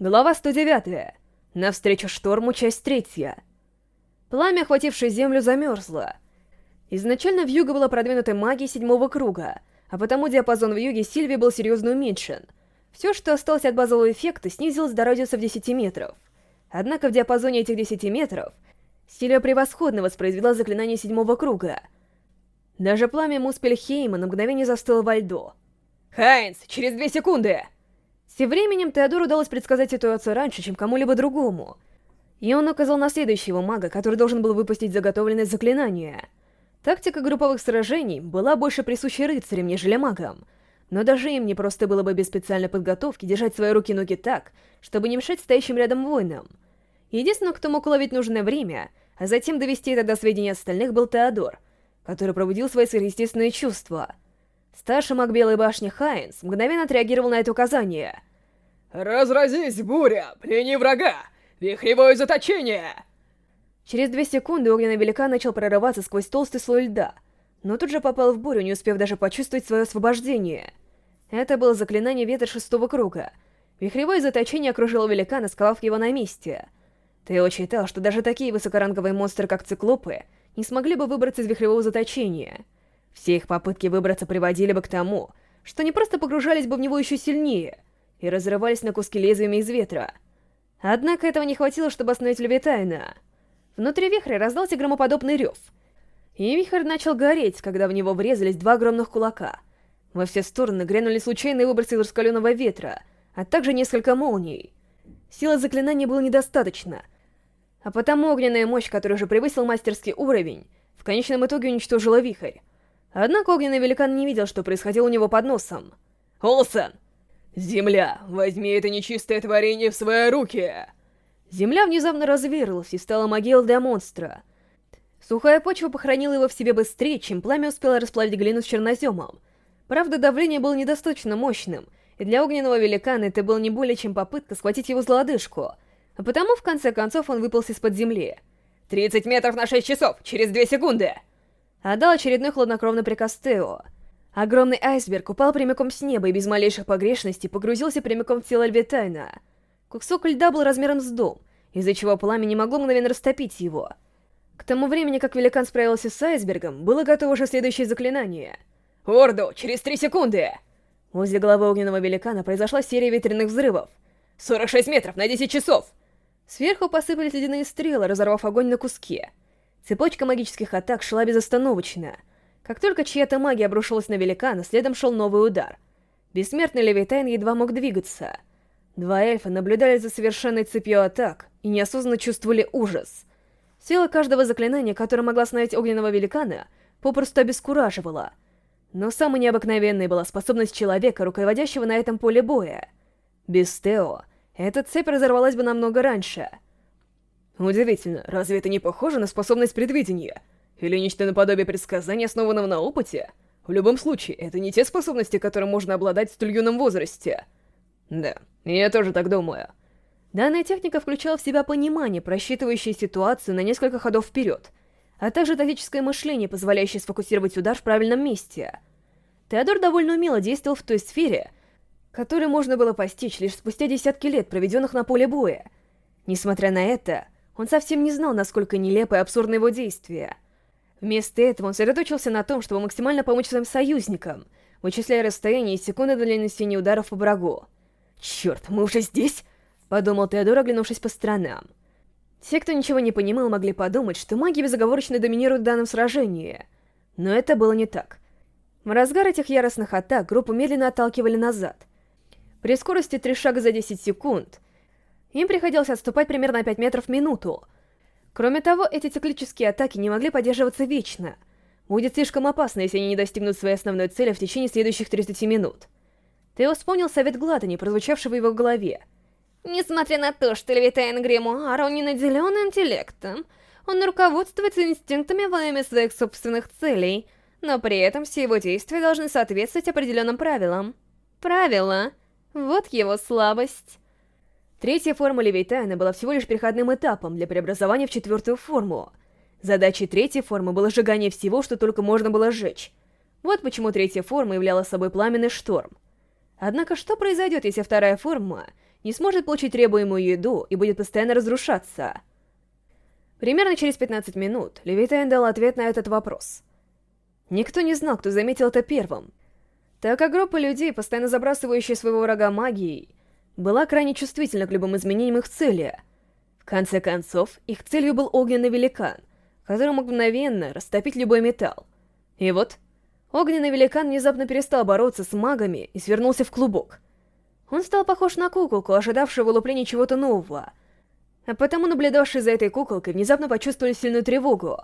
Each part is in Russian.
Глава 109. Навстречу шторму, часть третья. Пламя, охватившее землю, замерзло. Изначально вьюга была продвинутой магией седьмого круга, а потому диапазон вьюги Сильвии был серьезно уменьшен. Все, что осталось от базового эффекта, снизилось до радиуса в 10 метров. Однако в диапазоне этих 10 метров Сильвия превосходно воспроизвела заклинание седьмого круга. Даже пламя Муспельхейма на мгновение застыло во льду. «Хайнс, через две секунды!» Тем временем Теодору удалось предсказать ситуацию раньше, чем кому-либо другому. И он указал на следующего мага, который должен был выпустить заготовленное заклинание. Тактика групповых сражений была больше присуща рыцарям, нежели магам. Но даже им не просто было бы без специальной подготовки держать свои руки и ноги так, чтобы не мешать стоящим рядом воинам. Единственным, кто мог уловить нужное время, а затем довести это до сведения остальных, был Теодор, который пробудил свои сверхъестественные чувства — Старший маг Белой башни Хайнс мгновенно отреагировал на это указание. «Разразись, буря! Плени врага! Вихревое заточение!» Через две секунды огненный великан начал прорываться сквозь толстый слой льда, но тут же попал в бурю, не успев даже почувствовать свое освобождение. Это было заклинание ветра шестого круга. Вихревое заточение окружило великана, сковав его на месте. Тео считал, что даже такие высокоранговые монстры, как циклопы, не смогли бы выбраться из вихревого заточения — все их попытки выбраться приводили бы к тому, что они просто погружались бы в него еще сильнее и разрывались на куски лезвиями из ветра. Однако этого не хватило, чтобы остановить Левитайна. Внутри вихря раздался громоподобный рев. И вихрь начал гореть, когда в него врезались два огромных кулака. Во все стороны грянули случайные выбросы раскаленного ветра, а также несколько молний. Силы заклинания было недостаточно, а потому огненная мощь, которая уже превысил мастерский уровень, в конечном итоге уничтожила вихрь. Однако огненный великан не видел, что происходило у него под носом. «Олсен! Земля, возьми это нечистое творение в свои руки!» Земля внезапно разверзлась и стала могилой для монстра. Сухая почва похоронила его в себе быстрее, чем пламя успело расплавить глину с черноземом. Правда, давление было недостаточно мощным, и для огненного великана это было не более чем попытка схватить его за лодыжку, а потому, в конце концов, он выполз из-под земли. «30 метров на 6 часов! Через 2 секунды!» отдал очередной хладнокровный приказ Тео. Огромный айсберг упал прямиком с неба и без малейших погрешностей погрузился прямиком в тело Львитайна. Кусок льда был размером с дом, из-за чего пламя не могло мгновенно растопить его. К тому времени, как великан справился с айсбергом, было готово уже следующее заклинание. «Орду, через три секунды!» Возле головы огненного великана произошла серия ветряных взрывов. «46 метров на 10 часов!» Сверху посыпались ледяные стрелы, разорвав огонь на куски. Цепочка магических атак шла безостановочно. Как только чья-то магия обрушилась на великана, следом шел новый удар. Бессмертный Левитайн едва мог двигаться. Два эльфа наблюдали за совершенной цепью атак и неосознанно чувствовали ужас. Сила каждого заклинания, которое могла остановить огненного великана, попросту обескураживала. Но самой необыкновенной была способность человека, руководящего на этом поле боя. Без Тео эта цепь разорвалась бы намного раньше — Удивительно, разве это не похоже на способность предвидения? Или нечто наподобие предсказания, основанного на опыте? В любом случае, это не те способности, которым можно обладать в столь юном возрасте. Да, я тоже так думаю. Данная техника включала в себя понимание, просчитывающее ситуацию на несколько ходов вперед, а также тактическое мышление, позволяющее сфокусировать удар в правильном месте. Теодор довольно умело действовал в той сфере, которую можно было постичь лишь спустя десятки лет, проведенных на поле боя. Несмотря на это, он совсем не знал, насколько нелепо и абсурдно его действия. Вместо этого он сосредоточился на том, чтобы максимально помочь своим союзникам, вычисляя расстояние и секунды для нанесения ударов по врагу. «Черт, мы уже здесь?» — подумал Теодор, оглянувшись по сторонам. Те, кто ничего не понимал, могли подумать, что маги безоговорочно доминируют в данном сражении. Но это было не так. В разгар этих яростных атак группу медленно отталкивали назад. При скорости три шага за 10 секунд — им приходилось отступать примерно на 5 метров в минуту. Кроме того, эти циклические атаки не могли поддерживаться вечно. Будет слишком опасно, если они не достигнут своей основной цели в течение следующих 30 минут. Тео вспомнил совет Глатани, прозвучавшего в его голове. Несмотря на то, что Левитайн Гримуар, он не наделен интеллектом, он руководствуется инстинктами во имя своих собственных целей, но при этом все его действия должны соответствовать определенным правилам. Правила. Вот его слабость. Третья форма Левитайна была всего лишь переходным этапом для преобразования в четвертую форму. Задачей третьей формы было сжигание всего, что только можно было сжечь. Вот почему третья форма являла собой пламенный шторм. Однако что произойдет, если вторая форма не сможет получить требуемую еду и будет постоянно разрушаться. Примерно через 15 минут Левитайн дал ответ на этот вопрос. Никто не знал, кто заметил это первым, так как группа людей, постоянно забрасывающая своего врага магией, была крайне чувствительна к любым изменениям их цели. В конце концов, их целью был огненный великан, который мог мгновенно растопить любой металл. И вот, огненный великан внезапно перестал бороться с магами и свернулся в клубок. Он стал похож на куколку, ожидавшую вылупления чего-то нового. А потому наблюдавшие за этой куколкой внезапно почувствовали сильную тревогу.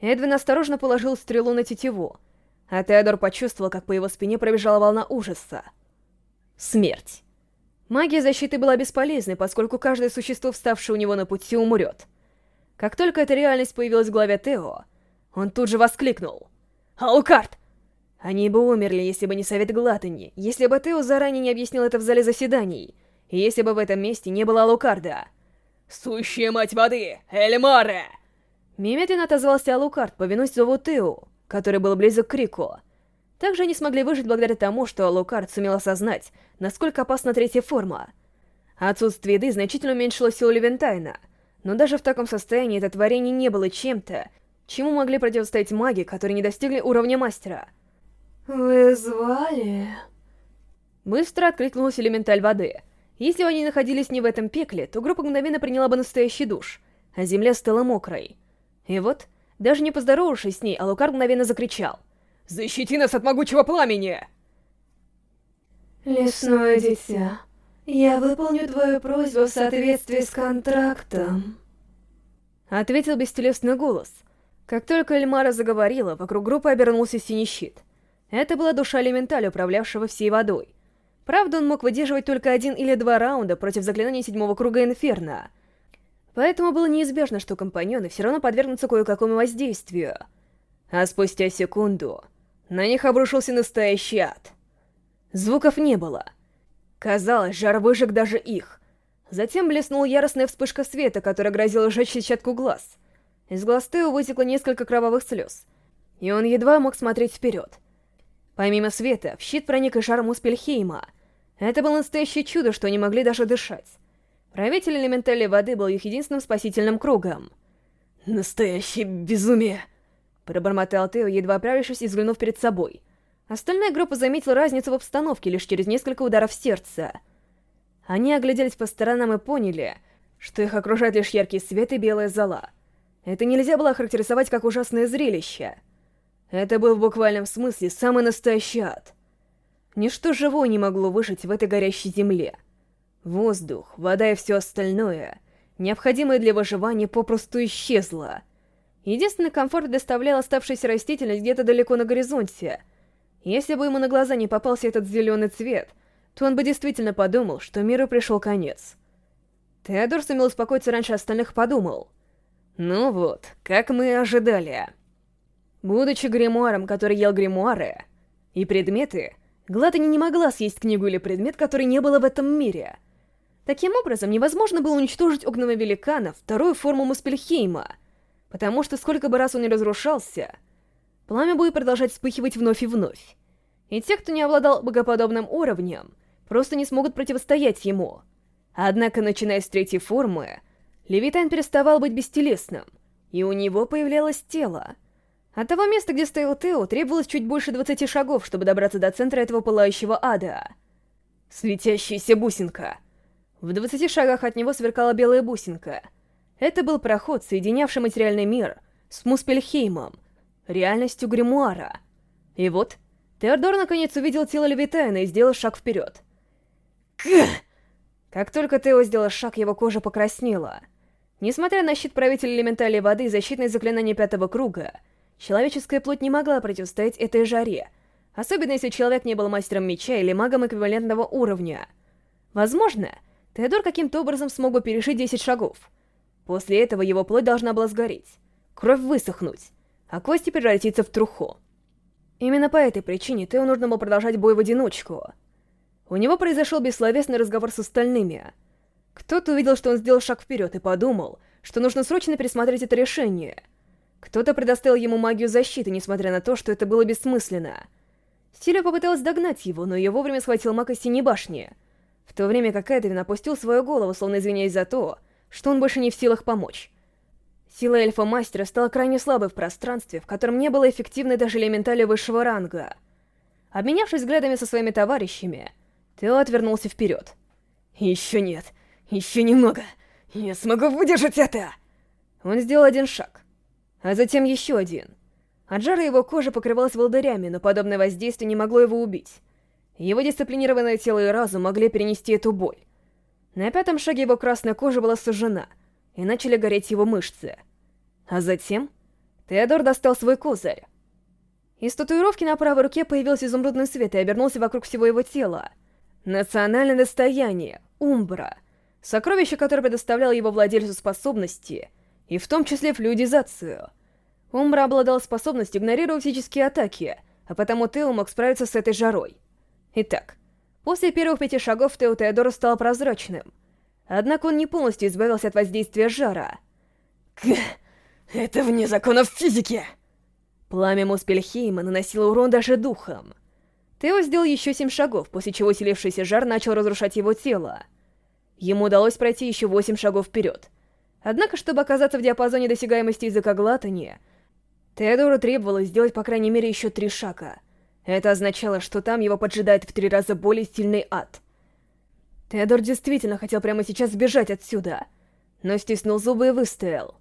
Эдвин осторожно положил стрелу на тетиву, а Теодор почувствовал, как по его спине пробежала волна ужаса. Смерть. Магия защиты была бесполезной, поскольку каждое существо, вставшее у него на пути, умрет. Как только эта реальность появилась в голове Тео, он тут же воскликнул. «Алукард!» Они бы умерли, если бы не совет Глатани, если бы Тео заранее не объяснил это в зале заседаний, и если бы в этом месте не было Алукарда. «Сущая мать воды! Эльмаре!» Немедленно отозвался Алукард, повинуясь зову Тео, который был близок к Крику. Также они смогли выжить благодаря тому, что Алукард сумел осознать, насколько опасна третья форма. Отсутствие еды значительно уменьшило силу Левентайна, но даже в таком состоянии это творение не было чем-то, чему могли противостоять маги, которые не достигли уровня мастера. «Вы звали?» Быстро откликнулась элементаль воды. Если бы они находились не в этом пекле, то группа мгновенно приняла бы настоящий душ, а земля стала мокрой. И вот, даже не поздоровавшись с ней, Алукар мгновенно закричал. «Защити нас от могучего пламени!» «Лесное дитя, я выполню твою просьбу в соответствии с контрактом», — ответил бестелесный голос. Как только Эльмара заговорила, вокруг группы обернулся синий щит. Это была душа элементаля, управлявшего всей водой. Правда, он мог выдерживать только один или два раунда против заклинаний седьмого круга Инферно. Поэтому было неизбежно, что компаньоны все равно подвергнутся кое-какому воздействию. А спустя секунду на них обрушился настоящий ад. Звуков не было. Казалось, жар выжег даже их. Затем блеснула яростная вспышка света, которая грозила сжечь сетчатку глаз. Из глаз Тео вытекло несколько кровавых слез, и он едва мог смотреть вперед. Помимо света, в щит проник и шар Муспельхейма. Это было настоящее чудо, что они могли даже дышать. Правитель элементали воды был их единственным спасительным кругом. «Настоящее безумие!» Пробормотал Тео, едва оправившись и взглянув перед собой. Остальная группа заметила разницу в обстановке лишь через несколько ударов сердца. Они огляделись по сторонам и поняли, что их окружает лишь яркий свет и белая зола. Это нельзя было охарактеризовать как ужасное зрелище. Это был в буквальном смысле самый настоящий ад. Ничто живое не могло выжить в этой горящей земле. Воздух, вода и все остальное, необходимое для выживания, попросту исчезло. Единственный комфорт доставлял оставшаяся растительность где-то далеко на горизонте. Если бы ему на глаза не попался этот зеленый цвет, то он бы действительно подумал, что миру пришел конец. Теодор сумел успокоиться раньше остальных подумал. Ну вот, как мы и ожидали. Будучи гримуаром, который ел гримуары, и предметы, Гладани не могла съесть книгу или предмет, который не было в этом мире. Таким образом, невозможно было уничтожить огненного великана, вторую форму Муспельхейма — потому что сколько бы раз он не разрушался, пламя будет продолжать вспыхивать вновь и вновь. И те, кто не обладал богоподобным уровнем, просто не смогут противостоять ему. Однако, начиная с третьей формы, Левитайн переставал быть бестелесным, и у него появлялось тело. От того места, где стоял Тео, требовалось чуть больше 20 шагов, чтобы добраться до центра этого пылающего ада. Светящаяся бусинка. В 20 шагах от него сверкала белая бусинка — это был проход, соединявший материальный мир с Муспельхеймом, реальностью гримуара. И вот, Теодор наконец увидел тело Левитайна и сделал шаг вперед. Как только Тео сделал шаг, его кожа покраснела. Несмотря на щит правителя элементали воды и защитное заклинание пятого круга, человеческая плоть не могла противостоять этой жаре, особенно если человек не был мастером меча или магом эквивалентного уровня. Возможно, Теодор каким-то образом смог бы перешить 10 шагов — После этого его плоть должна была сгореть, кровь высохнуть, а кости превратиться в труху. Именно по этой причине Тео нужно было продолжать бой в одиночку. У него произошел бессловесный разговор с остальными. Кто-то увидел, что он сделал шаг вперед и подумал, что нужно срочно пересмотреть это решение. Кто-то предоставил ему магию защиты, несмотря на то, что это было бессмысленно. Стиля попыталась догнать его, но ее вовремя схватил маг из Синей Башни. в то время как Эдвин опустил свою голову, словно извиняясь за то, что он больше не в силах помочь. Сила эльфа-мастера стала крайне слабой в пространстве, в котором не было эффективной даже элементали высшего ранга. Обменявшись взглядами со своими товарищами, Тео отвернулся вперед. «Еще нет, еще немного, я смогу выдержать это!» Он сделал один шаг, а затем еще один. От жара его кожа покрывалась волдырями, но подобное воздействие не могло его убить. Его дисциплинированное тело и разум могли перенести эту боль. На пятом шаге его красная кожа была сужена, и начали гореть его мышцы. А затем Теодор достал свой козырь. Из татуировки на правой руке появился изумрудный свет и обернулся вокруг всего его тела. Национальное достояние, Умбра, сокровище, которое предоставляло его владельцу способности, и в том числе флюидизацию. Умбра обладал способностью игнорировать физические атаки, а потому Тео мог справиться с этой жарой. Итак, после первых пяти шагов Тео Теодора стал прозрачным. Однако он не полностью избавился от воздействия жара. Кх, это вне законов физики! Пламя Муспельхейма наносило урон даже духом. Тео сделал еще семь шагов, после чего усилившийся жар начал разрушать его тело. Ему удалось пройти еще восемь шагов вперед. Однако, чтобы оказаться в диапазоне досягаемости языка глатания, Теодору требовалось сделать по крайней мере еще три шага. Это означало, что там его поджидает в три раза более сильный ад. Теодор действительно хотел прямо сейчас сбежать отсюда, но стиснул зубы и выстоял.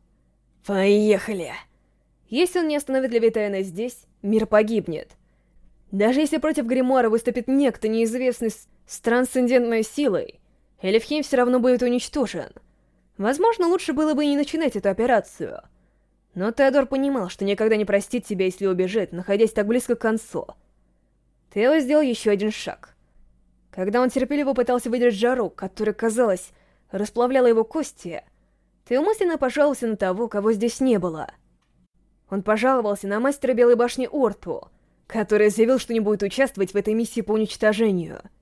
«Поехали!» Если он не остановит Левитайна здесь, мир погибнет. Даже если против Гримуара выступит некто неизвестный с, с трансцендентной силой, Элифхейм все равно будет уничтожен. Возможно, лучше было бы и не начинать эту операцию. Но Теодор понимал, что никогда не простит себя, если убежит, находясь так близко к концу. Тео сделал еще один шаг. Когда он терпеливо пытался выдержать жару, которая, казалось, расплавляла его кости, Тео мысленно пожаловался на того, кого здесь не было. Он пожаловался на мастера Белой башни Орту, который заявил, что не будет участвовать в этой миссии по уничтожению —